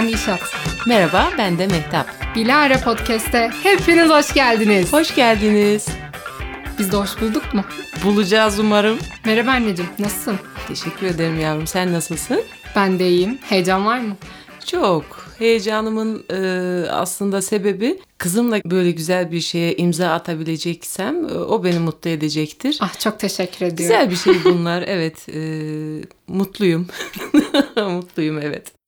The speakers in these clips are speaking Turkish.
Ben Nişat. Merhaba, ben de Mehtap. Bilara Podcast'te hepiniz hoş geldiniz. Hoş geldiniz. Biz de hoş bulduk mu? Bulacağız umarım. Merhaba anneciğim, nasılsın? Teşekkür ederim yavrum. Sen nasılsın? Ben de iyiyim. Heyecan var mı? Çok. Heyecanımın e, aslında sebebi kızımla böyle güzel bir şeye imza atabileceksem e, o beni mutlu edecektir. Ah çok teşekkür ediyorum. Güzel bir şey bunlar. evet. E, mutluyum. mutluyum evet.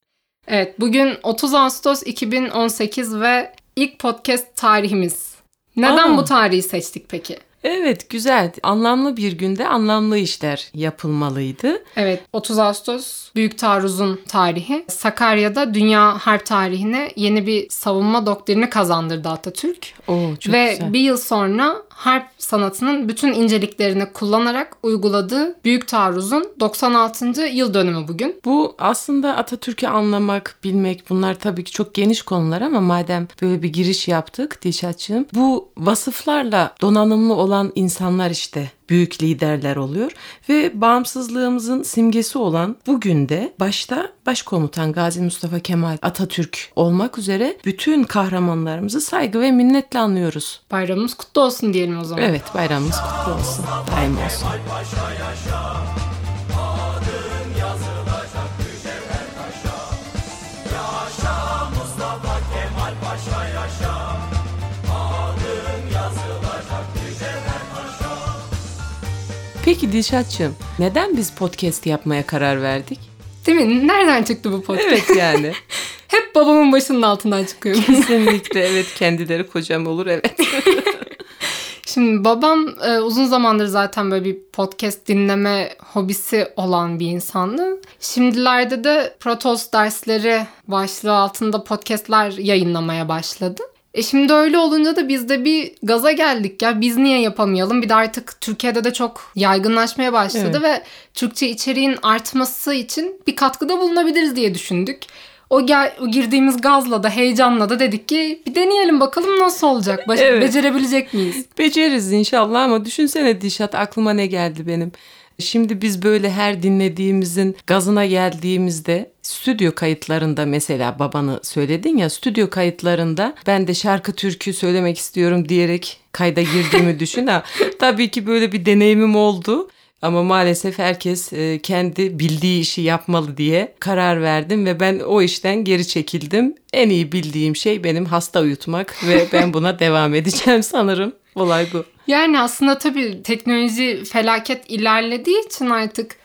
Evet bugün 30 Ağustos 2018 ve ilk podcast tarihimiz. Neden Aa. bu tarihi seçtik peki? Evet güzel. Anlamlı bir günde anlamlı işler yapılmalıydı. Evet 30 Ağustos Büyük Taarruz'un tarihi. Sakarya'da dünya harp tarihine yeni bir savunma doktrini kazandırdı Atatürk. Oo, çok Ve güzel. bir yıl sonra harp sanatının bütün inceliklerini kullanarak uyguladığı Büyük Taarruz'un 96. yıl dönümü bugün. Bu aslında Atatürk'ü anlamak, bilmek bunlar tabii ki çok geniş konular ama madem böyle bir giriş yaptık Dişatçığım bu vasıflarla donanımlı olan insanlar işte büyük liderler oluyor ve bağımsızlığımızın simgesi olan bugün de başta Başkomutan Gazi Mustafa Kemal Atatürk olmak üzere bütün kahramanlarımızı saygı ve minnetle anlıyoruz. Bayramımız kutlu olsun diyelim o zaman. Evet bayramımız kutlu olsun. Daim olsun. Peki Dilşatçığım neden biz podcast yapmaya karar verdik? Değil mi? Nereden çıktı bu podcast? Evet yani. Hep babamın başının altından çıkıyor. Kesinlikle evet kendileri kocam olur evet. Şimdi babam e, uzun zamandır zaten böyle bir podcast dinleme hobisi olan bir insandı. Şimdilerde de Protos dersleri başlığı altında podcastler yayınlamaya başladı. E şimdi öyle olunca da biz de bir gaza geldik ya biz niye yapamayalım? Bir de artık Türkiye'de de çok yaygınlaşmaya başladı ve Türkçe içeriğin artması için bir katkıda bulunabiliriz diye düşündük. O, gel, o girdiğimiz gazla da heyecanla da dedik ki bir deneyelim bakalım nasıl olacak? Baş- Evet. Becerebilecek miyiz? Beceririz inşallah ama düşünsene Dişat aklıma ne geldi benim. Şimdi biz böyle her dinlediğimizin gazına geldiğimizde stüdyo kayıtlarında mesela babanı söyledin ya stüdyo kayıtlarında ben de şarkı türkü söylemek istiyorum diyerek kayda girdiğimi düşün ha. Tabii ki böyle bir deneyimim oldu. Ama maalesef herkes e, kendi bildiği işi yapmalı diye karar verdim ve ben o işten geri çekildim. En iyi bildiğim şey benim hasta uyutmak ve ben buna devam edeceğim sanırım. Olay bu. Yani aslında tabii teknoloji felaket ilerlediği için artık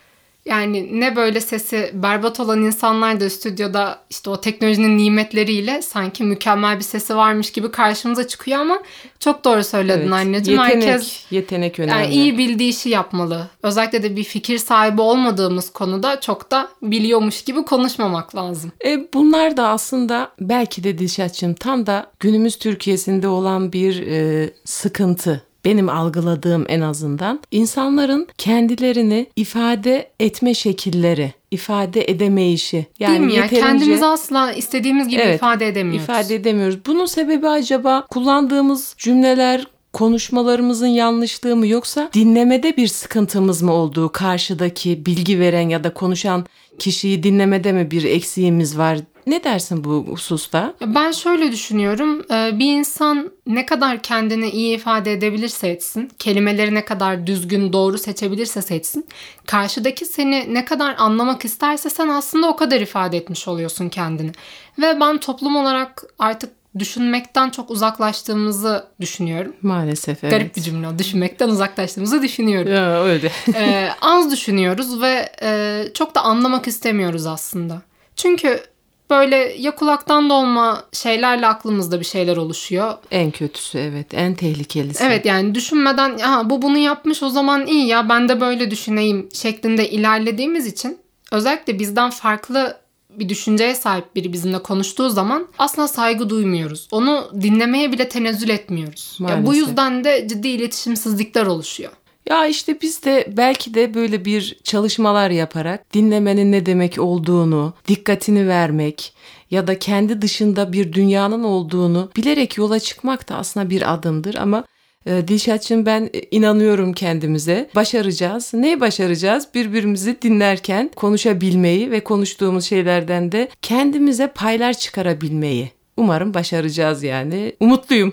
yani ne böyle sesi berbat olan insanlar da stüdyoda işte o teknolojinin nimetleriyle sanki mükemmel bir sesi varmış gibi karşımıza çıkıyor ama çok doğru söyledin Evet, anneciğim. Yetenek, Herkes yetenek önemli. yani iyi bildiği işi yapmalı. Özellikle de bir fikir sahibi olmadığımız konuda çok da biliyormuş gibi konuşmamak lazım. E, bunlar da aslında belki de Dilşatçığım tam da günümüz Türkiye'sinde olan bir e, sıkıntı. Benim algıladığım en azından insanların kendilerini ifade etme şekilleri, ifade edemeyişi. Yani Değil mi ya? yeterince- Kendimizi asla istediğimiz gibi Evet, ifade edemiyoruz. ifade edemiyoruz. Bunun sebebi acaba kullandığımız cümleler, konuşmalarımızın yanlışlığı mı yoksa dinlemede bir sıkıntımız mı olduğu karşıdaki bilgi veren ya da konuşan kişiyi dinlemede mi bir eksiğimiz var? Ne dersin bu hususta? Ben şöyle düşünüyorum. Ee, Bir insan ne kadar kendini iyi ifade edebilirse etsin, kelimeleri ne kadar düzgün, doğru seçebilirse seçsin, karşıdaki seni ne kadar anlamak isterse sen aslında o kadar ifade etmiş oluyorsun kendini. Ve ben toplum olarak artık düşünmekten çok uzaklaştığımızı düşünüyorum. Maalesef evet. Garip bir cümle. Düşünmekten uzaklaştığımızı düşünüyorum. Ya, öyle. Ee, az düşünüyoruz ve e, çok da anlamak istemiyoruz aslında. Çünkü böyle ya kulaktan dolma şeylerle aklımızda bir şeyler oluşuyor. en kötüsü evet. En tehlikelisi. Evet yani düşünmeden ya bu bunu yapmış o zaman iyi ya ben de böyle düşüneyim şeklinde ilerlediğimiz için özellikle bizden farklı bir düşünceye sahip biri bizimle konuştuğu zaman asla saygı duymuyoruz. Onu dinlemeye bile tenezzül etmiyoruz. Ya bu yüzden de ciddi iletişimsizlikler oluşuyor. Ya işte biz de belki de böyle bir çalışmalar yaparak dinlemenin ne demek olduğunu, dikkatini vermek ya da kendi dışında bir dünyanın olduğunu bilerek yola çıkmak da aslında bir adımdır ama Ee, Dilşat'cığım ben inanıyorum kendimize. Başaracağız. Neyi başaracağız? Birbirimizi dinlerken konuşabilmeyi ve konuştuğumuz şeylerden de kendimize paylar çıkarabilmeyi. Umarım başaracağız yani. Umutluyum.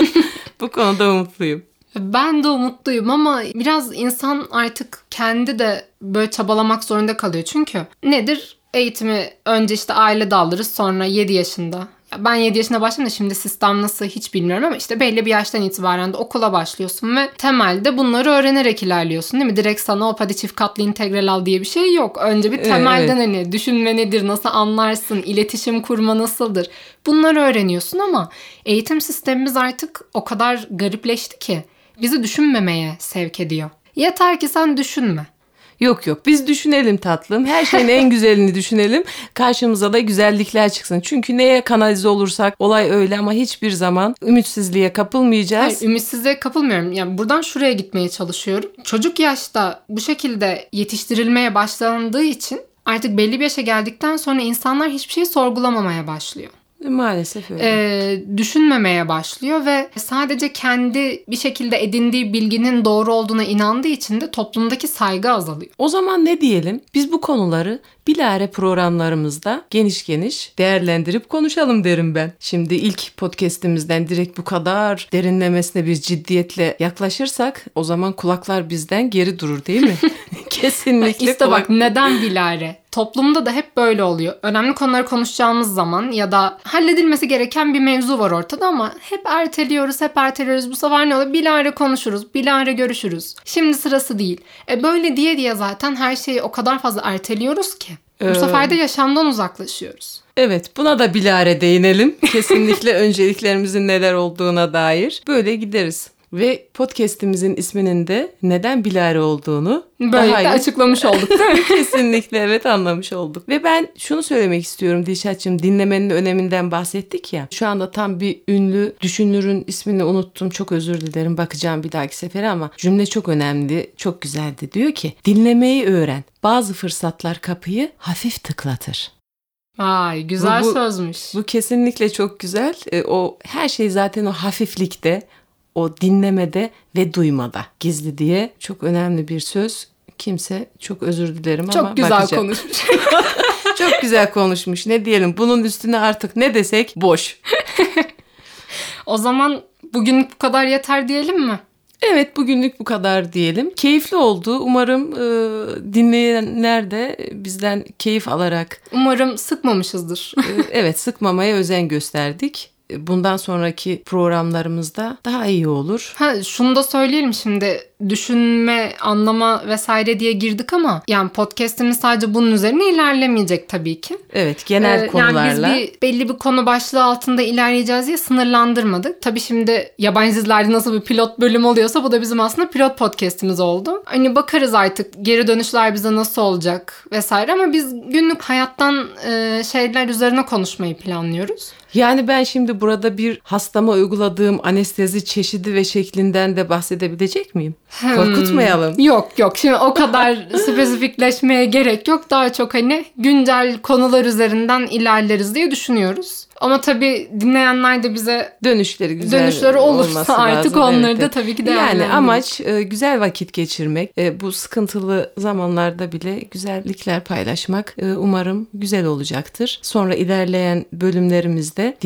Bu konuda umutluyum. Ben de umutluyum ama biraz insan artık kendi de böyle çabalamak zorunda kalıyor. Çünkü nedir? Eğitimi önce işte aile alırız sonra 7 yaşında ben 7 yaşında başladım da şimdi sistem nasıl hiç bilmiyorum ama işte belli bir yaştan itibaren de okula başlıyorsun ve temelde bunları öğrenerek ilerliyorsun değil mi? Direkt sana hop hadi çift katlı integral al diye bir şey yok. Önce bir temelden evet. hani düşünme nedir, nasıl anlarsın, iletişim kurma nasıldır bunları öğreniyorsun ama eğitim sistemimiz artık o kadar garipleşti ki bizi düşünmemeye sevk ediyor. Yeter ki sen düşünme. Yok yok biz düşünelim tatlım. Her şeyin en güzelini düşünelim. Karşımıza da güzellikler çıksın. Çünkü neye kanalize olursak olay öyle ama hiçbir zaman ümitsizliğe kapılmayacağız. Hayır, ümitsizliğe kapılmıyorum. Yani buradan şuraya gitmeye çalışıyorum. Çocuk yaşta bu şekilde yetiştirilmeye başlandığı için artık belli bir yaşa geldikten sonra insanlar hiçbir şeyi sorgulamamaya başlıyor. Maalesef öyle. E, düşünmemeye başlıyor ve sadece kendi bir şekilde edindiği bilginin doğru olduğuna inandığı için de toplumdaki saygı azalıyor. O zaman ne diyelim? Biz bu konuları bilare programlarımızda geniş geniş değerlendirip konuşalım derim ben. Şimdi ilk podcast'imizden direkt bu kadar derinlemesine bir ciddiyetle yaklaşırsak o zaman kulaklar bizden geri durur değil mi? Kesinlikle. İşte bak neden bilare? Toplumda da hep böyle oluyor. Önemli konuları konuşacağımız zaman ya da halledilmesi gereken bir mevzu var ortada ama hep erteliyoruz, hep erteliyoruz. Bu sefer ne oluyor? Bilare konuşuruz, bilare görüşürüz. Şimdi sırası değil. E böyle diye diye zaten her şeyi o kadar fazla erteliyoruz ki. Ee... Bu sefer de yaşamdan uzaklaşıyoruz. Evet buna da bilare değinelim. Kesinlikle önceliklerimizin neler olduğuna dair. Böyle gideriz. Ve podcast'imizin isminin de neden Bilare olduğunu Böylelikle daha açıklamış olduk değil mi? Kesinlikle evet anlamış olduk. Ve ben şunu söylemek istiyorum Dilşat'cığım dinlemenin öneminden bahsettik ya. Şu anda tam bir ünlü düşünürün ismini unuttum çok özür dilerim bakacağım bir dahaki sefere ama cümle çok önemli çok güzeldi. Diyor ki dinlemeyi öğren bazı fırsatlar kapıyı hafif tıklatır. Ay güzel bu, bu, sözmüş. Bu kesinlikle çok güzel. E, o her şey zaten o hafiflikte, o dinlemede ve duymada gizli diye çok önemli bir söz. Kimse çok özür dilerim çok ama Çok güzel bakacağım. konuşmuş. çok güzel konuşmuş. Ne diyelim bunun üstüne artık ne desek boş. o zaman bugün bu kadar yeter diyelim mi? Evet bugünlük bu kadar diyelim. Keyifli oldu. Umarım e, dinleyenler de bizden keyif alarak. Umarım sıkmamışızdır. e, evet sıkmamaya özen gösterdik bundan sonraki programlarımızda daha iyi olur. Ha şunu da söyleyelim şimdi düşünme, anlama vesaire diye girdik ama yani podcast'imiz sadece bunun üzerine ilerlemeyecek tabii ki. Evet, genel ee, konularla. Yani biz bir, belli bir konu başlığı altında ilerleyeceğiz diye sınırlandırmadık. Tabii şimdi yabancı dizilerde nasıl bir pilot bölüm oluyorsa bu da bizim aslında pilot podcast'imiz oldu. Hani bakarız artık geri dönüşler bize nasıl olacak vesaire ama biz günlük hayattan e, şeyler üzerine konuşmayı planlıyoruz. Yani ben şimdi burada bir hastama uyguladığım anestezi çeşidi ve şeklinden de bahsedebilecek miyim? Hmm. Korkutmayalım. Yok yok şimdi o kadar spesifikleşmeye gerek yok. Daha çok hani güncel konular üzerinden ilerleriz diye düşünüyoruz. Ama tabii dinleyenler de bize dönüşleri güzel dönüşleri olursa artık lazım. onları evet. da tabii ki Yani amaç e, güzel vakit geçirmek. E, bu sıkıntılı zamanlarda bile güzellikler paylaşmak e, umarım güzel olacaktır. Sonra ilerleyen bölümlerimizde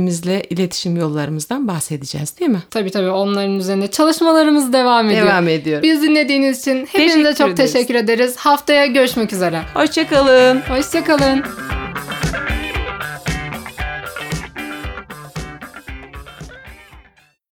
dinleyenlerimizle iletişim yollarımızdan bahsedeceğiz değil mi? Tabii tabii onların üzerine çalışmalarımız devam ediyor. Devam ediyor. Biz dinlediğiniz için hepinize teşekkür çok ederiz. teşekkür ederiz. Haftaya görüşmek üzere. Hoşçakalın. Hoşçakalın.